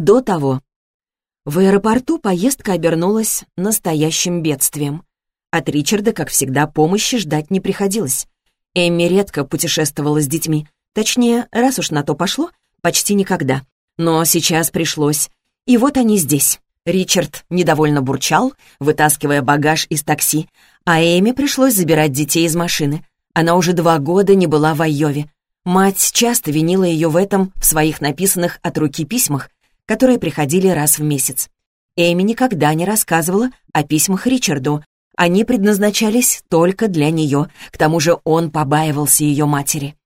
до того. В аэропорту поездка обернулась настоящим бедствием. От Ричарда, как всегда, помощи ждать не приходилось. Эмми редко путешествовала с детьми. Точнее, раз уж на то пошло, почти никогда. Но сейчас пришлось. И вот они здесь. Ричард недовольно бурчал, вытаскивая багаж из такси, а Эми пришлось забирать детей из машины. Она уже два года не была в Айове. Мать часто винила ее в этом в своих написанных от руки письмах, которые приходили раз в месяц. Эми никогда не рассказывала о письмах Ричарду. Они предназначались только для нее, к тому же он побаивался ее матери.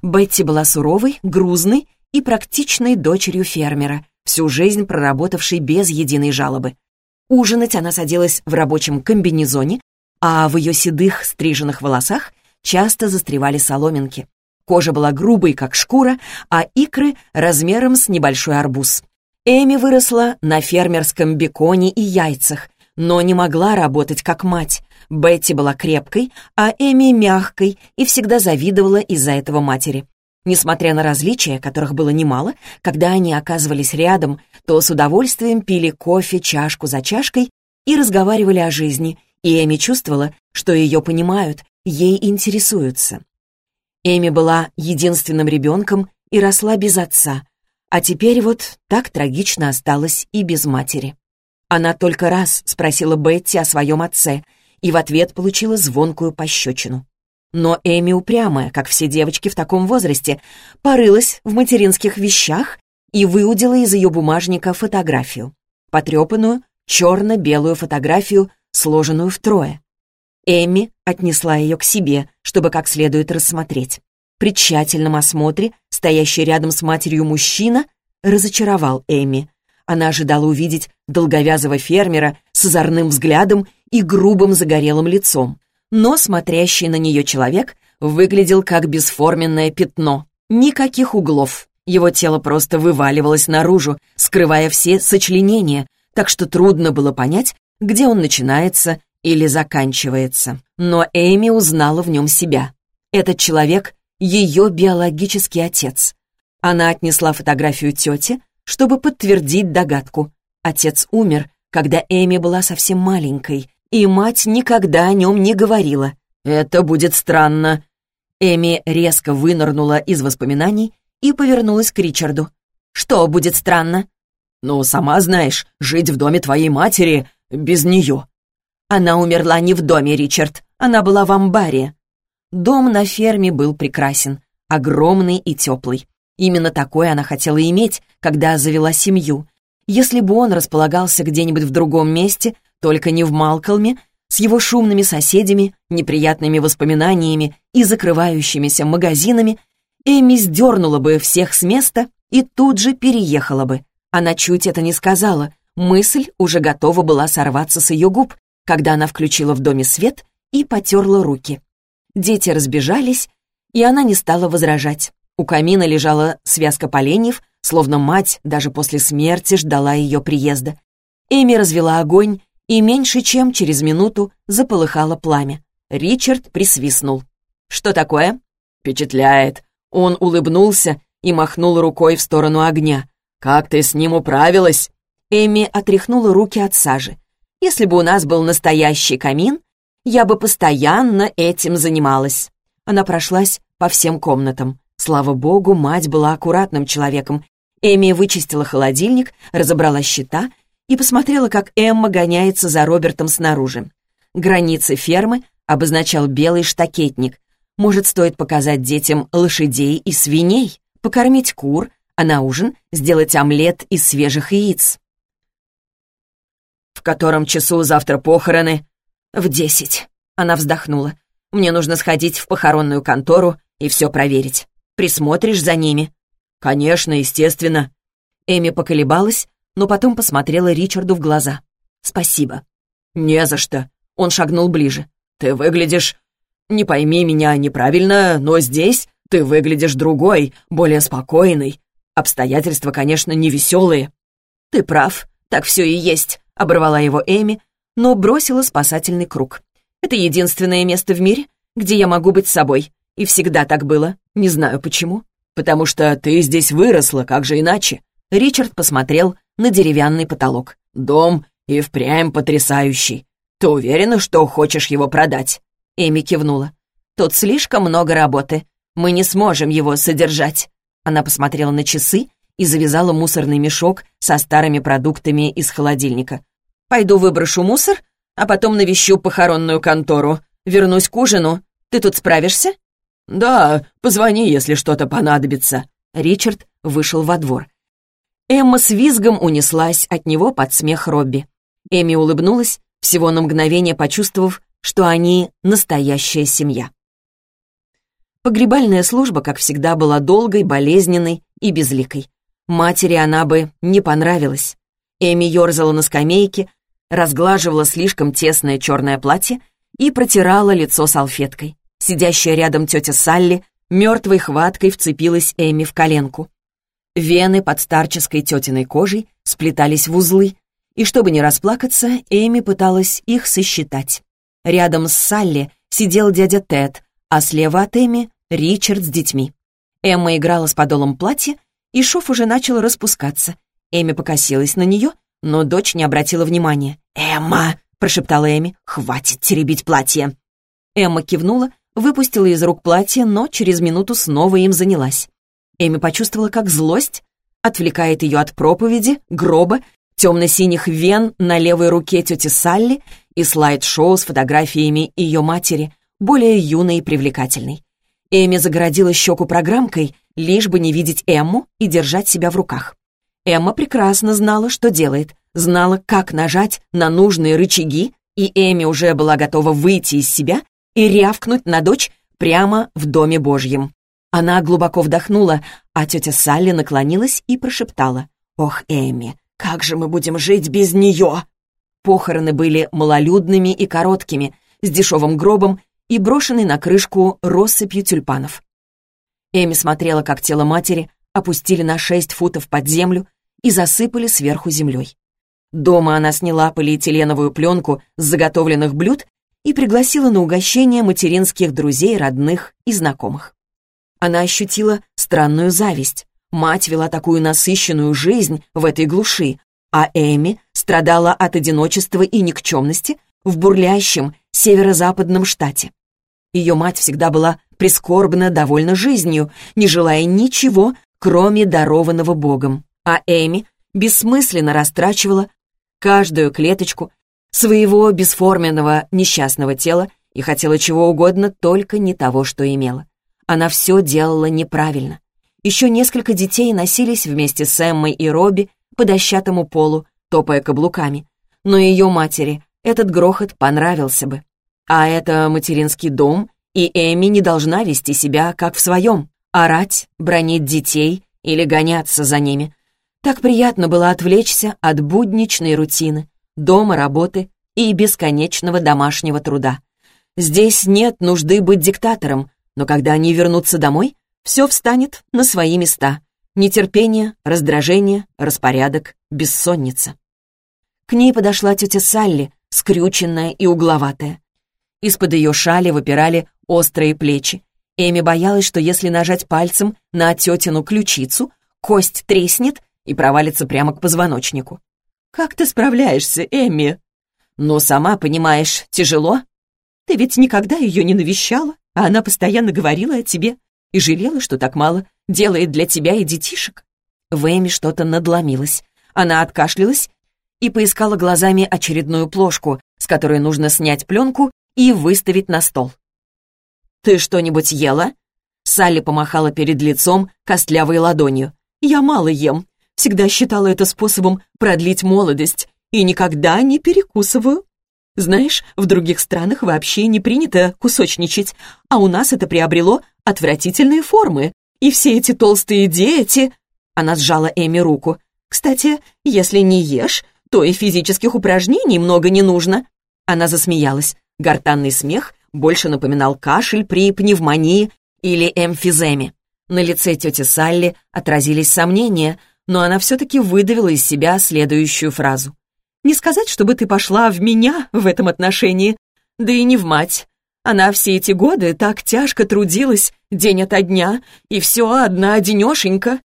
Бетти была суровой, грузной и практичной дочерью фермера, всю жизнь проработавшей без единой жалобы. Ужинать она садилась в рабочем комбинезоне, а в ее седых стриженных волосах часто застревали соломинки. Кожа была грубой, как шкура, а икры размером с небольшой арбуз. Эми выросла на фермерском беконе и яйцах, но не могла работать как мать. Бетти была крепкой, а Эми мягкой и всегда завидовала из-за этого матери. Несмотря на различия, которых было немало, когда они оказывались рядом, то с удовольствием пили кофе чашку за чашкой и разговаривали о жизни, и Эми чувствовала, что ее понимают, ей интересуются. Эми была единственным ребенком и росла без отца, а теперь вот так трагично осталась и без матери. Она только раз спросила Бетти о своем отце и в ответ получила звонкую пощечину. Но Эми упрямая, как все девочки в таком возрасте, порылась в материнских вещах и выудила из ее бумажника фотографию. Потрепанную, черно-белую фотографию, сложенную втрое. Эми отнесла ее к себе, чтобы как следует рассмотреть. При тщательном осмотре стоящий рядом с матерью мужчина разочаровал Эми. Она ожидала увидеть долговязого фермера с озорным взглядом и грубым загорелым лицом но смотрящий на нее человек выглядел как бесформенное пятно. Никаких углов. Его тело просто вываливалось наружу, скрывая все сочленения, так что трудно было понять, где он начинается или заканчивается. Но Эми узнала в нем себя. Этот человек — ее биологический отец. Она отнесла фотографию тете, чтобы подтвердить догадку. Отец умер, когда Эми была совсем маленькой, и мать никогда о нем не говорила. «Это будет странно». Эми резко вынырнула из воспоминаний и повернулась к Ричарду. «Что будет странно?» «Ну, сама знаешь, жить в доме твоей матери без нее». «Она умерла не в доме, Ричард. Она была в амбаре». Дом на ферме был прекрасен, огромный и теплый. Именно такой она хотела иметь, когда завела семью. Если бы он располагался где-нибудь в другом месте, только не в Малкольме, с его шумными соседями, неприятными воспоминаниями и закрывающимися магазинами, Эми сдернула бы всех с места и тут же переехала бы. Она чуть это не сказала, мысль уже готова была сорваться с ее губ, когда она включила в доме свет и потерла руки. Дети разбежались, и она не стала возражать. У камина лежала связка поленьев, словно мать даже после смерти ждала ее приезда. Эми развела огонь и меньше чем через минуту заполыхало пламя. Ричард присвистнул. «Что такое?» «Впечатляет». Он улыбнулся и махнул рукой в сторону огня. «Как ты с ним управилась?» Эми отряхнула руки от сажи. «Если бы у нас был настоящий камин, я бы постоянно этим занималась». Она прошлась по всем комнатам. Слава богу, мать была аккуратным человеком. Эми вычистила холодильник, разобрала счета и посмотрела, как Эмма гоняется за Робертом снаружи. Границы фермы обозначал белый штакетник. Может, стоит показать детям лошадей и свиней, покормить кур, а на ужин сделать омлет из свежих яиц. «В котором часу завтра похороны?» «В десять», — она вздохнула. «Мне нужно сходить в похоронную контору и все проверить. Присмотришь за ними?» «Конечно, естественно». Эми поколебалась, но потом посмотрела Ричарду в глаза. «Спасибо». «Не за что». Он шагнул ближе. «Ты выглядишь... Не пойми меня неправильно, но здесь ты выглядишь другой, более спокойный. Обстоятельства, конечно, не веселые». «Ты прав, так все и есть», — оборвала его Эми, но бросила спасательный круг. «Это единственное место в мире, где я могу быть собой. И всегда так было. Не знаю почему. Потому что ты здесь выросла, как же иначе?» Ричард посмотрел на деревянный потолок. «Дом и впрямь потрясающий. Ты уверена, что хочешь его продать?» Эми кивнула. «Тут слишком много работы. Мы не сможем его содержать». Она посмотрела на часы и завязала мусорный мешок со старыми продуктами из холодильника. «Пойду выброшу мусор, а потом навещу похоронную контору. Вернусь к ужину. Ты тут справишься?» «Да, позвони, если что-то понадобится». Ричард вышел во двор. Эмма с визгом унеслась от него под смех Робби. Эми улыбнулась, всего на мгновение почувствовав, что они настоящая семья. Погребальная служба, как всегда, была долгой, болезненной и безликой. Матери она бы не понравилась. Эми ерзала на скамейке, разглаживала слишком тесное черное платье и протирала лицо салфеткой. Сидящая рядом тетя Салли мертвой хваткой вцепилась Эми в коленку. Вены под старческой тетиной кожей сплетались в узлы, и чтобы не расплакаться, Эми пыталась их сосчитать. Рядом с Салли сидел дядя Тед, а слева от Эми — Ричард с детьми. Эмма играла с подолом платья, и шов уже начал распускаться. Эми покосилась на нее, но дочь не обратила внимания. «Эмма!» — прошептала Эми. «Хватит теребить платье!» Эмма кивнула выпустила из рук платье, но через минуту снова им занялась. Эми почувствовала, как злость отвлекает ее от проповеди, гроба, темно-синих вен на левой руке тети Салли и слайд-шоу с фотографиями ее матери, более юной и привлекательной. Эми загородила щеку программкой, лишь бы не видеть Эмму и держать себя в руках. Эмма прекрасно знала, что делает, знала, как нажать на нужные рычаги, и Эми уже была готова выйти из себя и рявкнуть на дочь прямо в Доме Божьем. Она глубоко вдохнула, а тетя Салли наклонилась и прошептала. «Ох, Эми, как же мы будем жить без нее?» Похороны были малолюдными и короткими, с дешевым гробом и брошенной на крышку россыпью тюльпанов. Эми смотрела, как тело матери опустили на шесть футов под землю и засыпали сверху землей. Дома она сняла полиэтиленовую пленку с заготовленных блюд и пригласила на угощение материнских друзей, родных и знакомых. Она ощутила странную зависть. Мать вела такую насыщенную жизнь в этой глуши, а Эми страдала от одиночества и никчемности в бурлящем северо-западном штате. Ее мать всегда была прискорбно довольна жизнью, не желая ничего, кроме дарованного Богом. А Эми бессмысленно растрачивала каждую клеточку своего бесформенного несчастного тела и хотела чего угодно, только не того, что имела. Она все делала неправильно. Еще несколько детей носились вместе с Эммой и Робби по дощатому полу, топая каблуками. Но ее матери этот грохот понравился бы. А это материнский дом, и Эми не должна вести себя, как в своем, орать, бронить детей или гоняться за ними. Так приятно было отвлечься от будничной рутины, дома, работы и бесконечного домашнего труда. Здесь нет нужды быть диктатором, но когда они вернутся домой, все встанет на свои места. Нетерпение, раздражение, распорядок, бессонница. К ней подошла тетя Салли, скрюченная и угловатая. Из-под ее шали выпирали острые плечи. Эми боялась, что если нажать пальцем на тетину ключицу, кость треснет и провалится прямо к позвоночнику. «Как ты справляешься, Эмми?» «Ну, сама понимаешь, тяжело. Ты ведь никогда ее не навещала, а она постоянно говорила о тебе и жалела, что так мало делает для тебя и детишек». В Эми что-то надломилось. Она откашлялась и поискала глазами очередную плошку, с которой нужно снять пленку и выставить на стол. «Ты что-нибудь ела?» Салли помахала перед лицом костлявой ладонью. «Я мало ем. Всегда считала это способом продлить молодость и никогда не перекусываю. Знаешь, в других странах вообще не принято кусочничать, а у нас это приобрело отвратительные формы. И все эти толстые дети...» Она сжала Эми руку. «Кстати, если не ешь, то и физических упражнений много не нужно». Она засмеялась. Гортанный смех больше напоминал кашель при пневмонии или эмфиземе. На лице тети Салли отразились сомнения — но она все-таки выдавила из себя следующую фразу. «Не сказать, чтобы ты пошла в меня в этом отношении, да и не в мать. Она все эти годы так тяжко трудилась, день ото дня, и все одна одинешенька.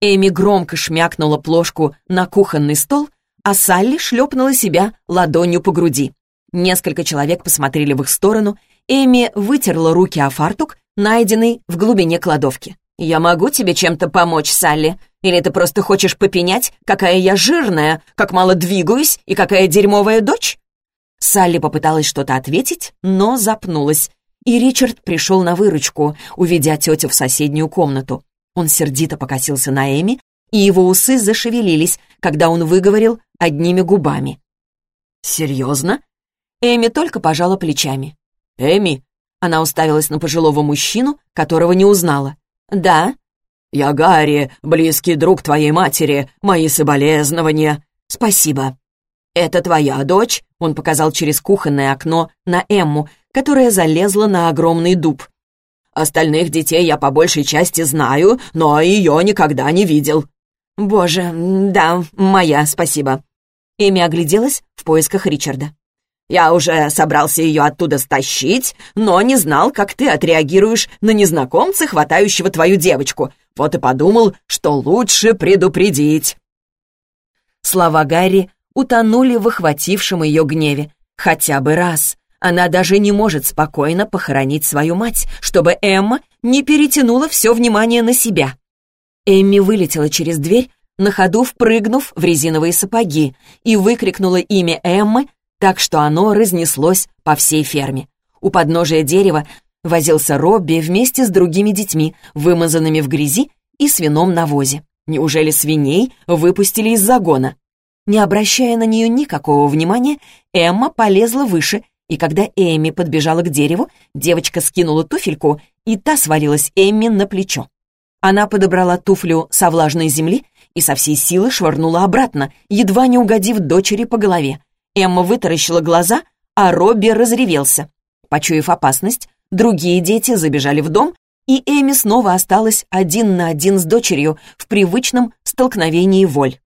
Эми громко шмякнула плошку на кухонный стол, а Салли шлепнула себя ладонью по груди. Несколько человек посмотрели в их сторону. Эми вытерла руки о фартук, найденный в глубине кладовки. «Я могу тебе чем-то помочь, Салли? Или ты просто хочешь попенять, какая я жирная, как мало двигаюсь и какая дерьмовая дочь?» Салли попыталась что-то ответить, но запнулась. И Ричард пришел на выручку, уведя тетю в соседнюю комнату. Он сердито покосился на Эми, и его усы зашевелились, когда он выговорил одними губами. «Серьезно?» Эми только пожала плечами. «Эми?» Она уставилась на пожилого мужчину, которого не узнала. «Да». «Я Гарри, близкий друг твоей матери, мои соболезнования». «Спасибо». «Это твоя дочь?» Он показал через кухонное окно на Эмму, которая залезла на огромный дуб. «Остальных детей я по большей части знаю, но ее никогда не видел». «Боже, да, моя, спасибо». Эми огляделась в поисках Ричарда. Я уже собрался ее оттуда стащить, но не знал, как ты отреагируешь на незнакомца, хватающего твою девочку. Вот и подумал, что лучше предупредить». Слова Гарри утонули в охватившем ее гневе. Хотя бы раз. Она даже не может спокойно похоронить свою мать, чтобы Эмма не перетянула все внимание на себя. Эмми вылетела через дверь, на ходу впрыгнув в резиновые сапоги, и выкрикнула имя Эммы, так что оно разнеслось по всей ферме. У подножия дерева возился Робби вместе с другими детьми, вымазанными в грязи и свином навозе. Неужели свиней выпустили из загона? Не обращая на нее никакого внимания, Эмма полезла выше, и когда Эми подбежала к дереву, девочка скинула туфельку, и та свалилась Эмми на плечо. Она подобрала туфлю со влажной земли и со всей силы швырнула обратно, едва не угодив дочери по голове. Эмма вытаращила глаза, а Робби разревелся. Почуяв опасность, другие дети забежали в дом, и Эми снова осталась один на один с дочерью в привычном столкновении воль.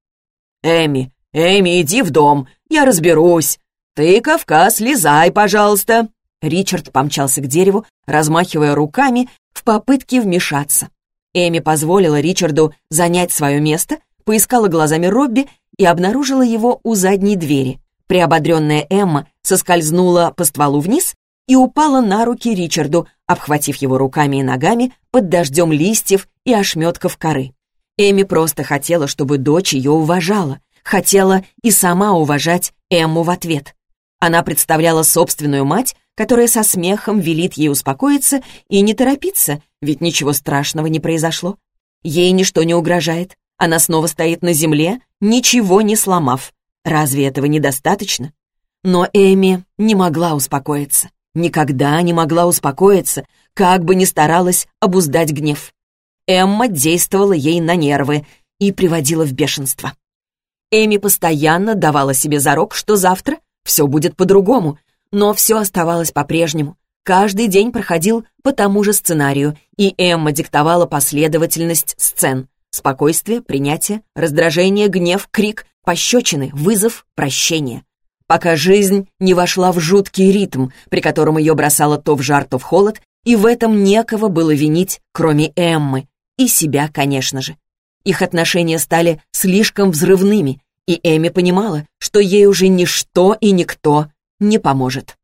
«Эми, Эми, иди в дом, я разберусь. Ты, Кавказ, слезай, пожалуйста». Ричард помчался к дереву, размахивая руками в попытке вмешаться. Эми позволила Ричарду занять свое место, поискала глазами Робби и обнаружила его у задней двери. Приободренная Эмма соскользнула по стволу вниз и упала на руки Ричарду, обхватив его руками и ногами под дождем листьев и ошметков коры. Эми просто хотела, чтобы дочь ее уважала, хотела и сама уважать Эмму в ответ. Она представляла собственную мать, которая со смехом велит ей успокоиться и не торопиться, ведь ничего страшного не произошло. Ей ничто не угрожает, она снова стоит на земле, ничего не сломав. Разве этого недостаточно? Но Эми не могла успокоиться. Никогда не могла успокоиться, как бы ни старалась обуздать гнев. Эмма действовала ей на нервы и приводила в бешенство. Эми постоянно давала себе зарок, что завтра все будет по-другому, но все оставалось по-прежнему. Каждый день проходил по тому же сценарию, и Эмма диктовала последовательность сцен. Спокойствие, принятие, раздражение, гнев, крик, пощечины, вызов, прощение. Пока жизнь не вошла в жуткий ритм, при котором ее бросало то в жар, то в холод, и в этом некого было винить, кроме Эммы, и себя, конечно же. Их отношения стали слишком взрывными, и Эми понимала, что ей уже ничто и никто не поможет.